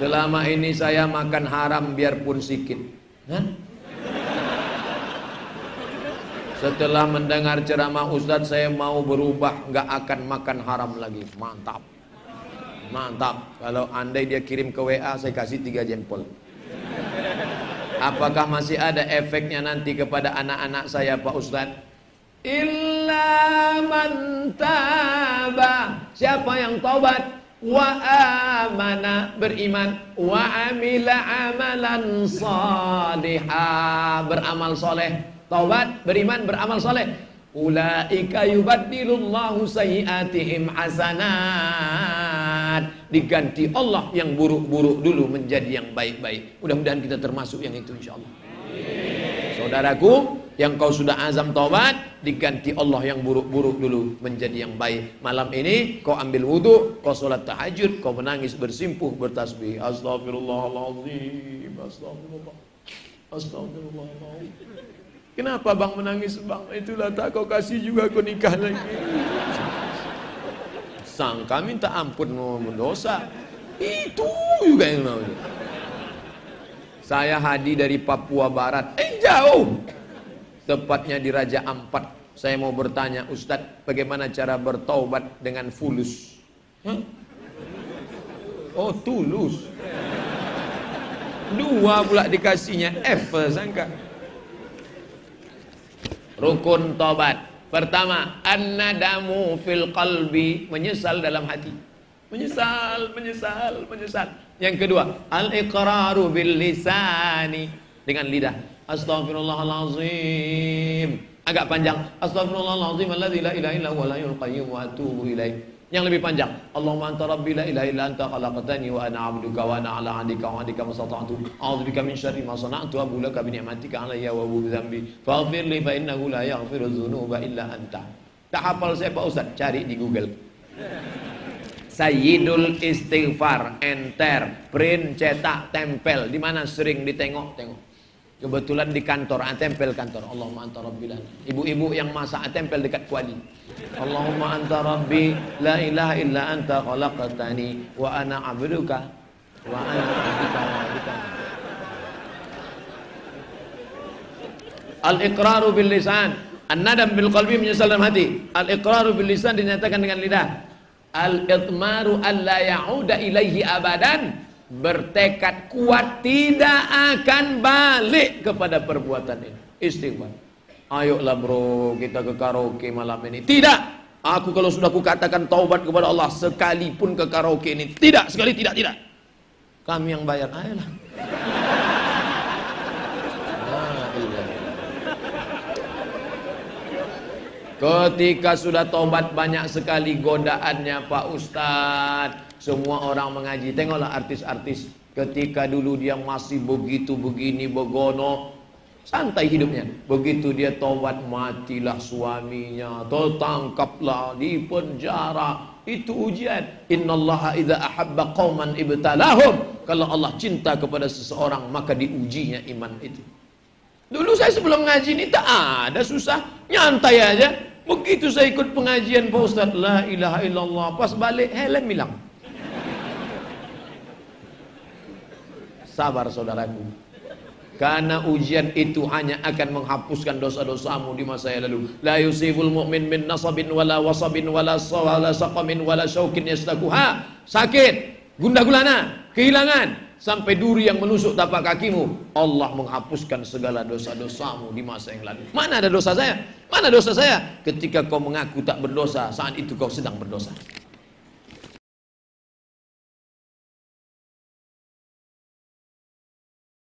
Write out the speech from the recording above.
Selama ini saya makan haram biarpun sedikit. Hah? Setelah mendengar ceramah Ustadz saya mau berubah nggak akan makan haram lagi. Mantap. Mantap. Kalau andai dia kirim ke WA saya kasih tiga jempol. Apakah masih ada efeknya nanti kepada anak-anak saya Pak Ustadz? Illa man. Siapa yang taubat? Wa amana beriman wa amila amalan salihah beramal soleh taubat, beriman, beramal soleh. Ulaika yubaddilullahu sayyiatihim hasanat. Diganti Allah yang buruk-buruk dulu menjadi yang baik-baik. Mudah-mudahan kita termasuk yang itu insyaallah. Saudaraku, yang kau sudah azam taubat, diganti Allah yang buruk-buruk dulu menjadi yang baik. Malam ini kau ambil wudhu, kau sholat tahajud, kau menangis bersimpuh bertasbih. Astagfirullahaladzim, astagfirullah, astagfirullahaladzim. Kenapa bang menangis bang? Itulah tak kau kasih juga kau nikah lagi. Sangka minta ampun mau mendosa. Itu juga yang mau. Saya hadi dari Papua Barat. Eh jauh. Tepatnya di Raja Ampat. Saya mau bertanya Ustadz bagaimana cara bertaubat dengan fulus? Oh tulus. Dua pula dikasihnya F sangka. Rukun tobat. Pertama, an-nadamu fil qalbi, menyesal dalam hati. Menyesal, menyesal, menyesal. Yang kedua, al-iqraru bil lisani dengan lidah. Astaghfirullahalazim. Agak panjang. Astaghfirullahalazim alladzi la ilaha illa huwa al qayyum wa atubu ilaih. Yang lebih panjang. Allahumma anta rabbi la ilaha illa anta khalaqtani wa ana 'abduka wa ana 'ala 'adika wa 'adika mastata'tu. A'udzubika min syarri ma sana'tu wa laka bi ni'matika 'alayya wa bi dzambi. Faghfir li fa innahu la yaghfiru dzunuba illa anta. Tak hafal saya Pak Ustaz, cari di Google. Sayyidul istighfar, enter, print, cetak, tempel. Di mana sering ditengok-tengok. Kebetulan di kantor, tempel kantor. Allahumma anta rabbi Ibu-ibu yang masak tempel dekat kuali. Allahumma anta rabbi la ilaha illa anta khalaqtani wa ana abduka wa ana abduka wa Al-iqraru bil lisan, an-nadam bil qalbi menyesal dalam hati. Al-iqraru bil lisan dinyatakan dengan lidah. Al-itmaru alla ya'uda ilaihi abadan bertekad kuat tidak akan balik kepada perbuatan ini. Istighfar. Ayolah bro, kita ke karaoke malam ini. Tidak. Aku kalau sudah kukatakan taubat kepada Allah sekalipun ke karaoke ini. Tidak, sekali tidak, tidak. Kami yang bayar. Ayolah. Ketika sudah tobat banyak sekali godaannya Pak Ustadz semua orang mengaji. Tengoklah artis-artis ketika dulu dia masih begitu begini begono santai hidupnya. Begitu dia tobat matilah suaminya, tertangkaplah di penjara. Itu ujian. Innallaha idza ahabba qauman ibtalahum. Kalau Allah cinta kepada seseorang maka diujinya iman itu. Dulu saya sebelum ngaji ini tak ada susah, nyantai aja. Begitu saya ikut pengajian Pak Ustaz, la ilaha illallah, pas balik helm hilang. Sabar saudaraku. Karena ujian itu hanya akan menghapuskan dosa-dosamu di masa yang lalu. La yusibul mu'min min nasabin wala wasabin wala sawala saqamin wala syaukin yastakuha. Sakit, gundah gulana, kehilangan, sampai duri yang menusuk tapak kakimu. Allah menghapuskan segala dosa-dosamu di masa yang lalu. Mana ada dosa saya? Mana dosa saya? Ketika kau mengaku tak berdosa, saat itu kau sedang berdosa.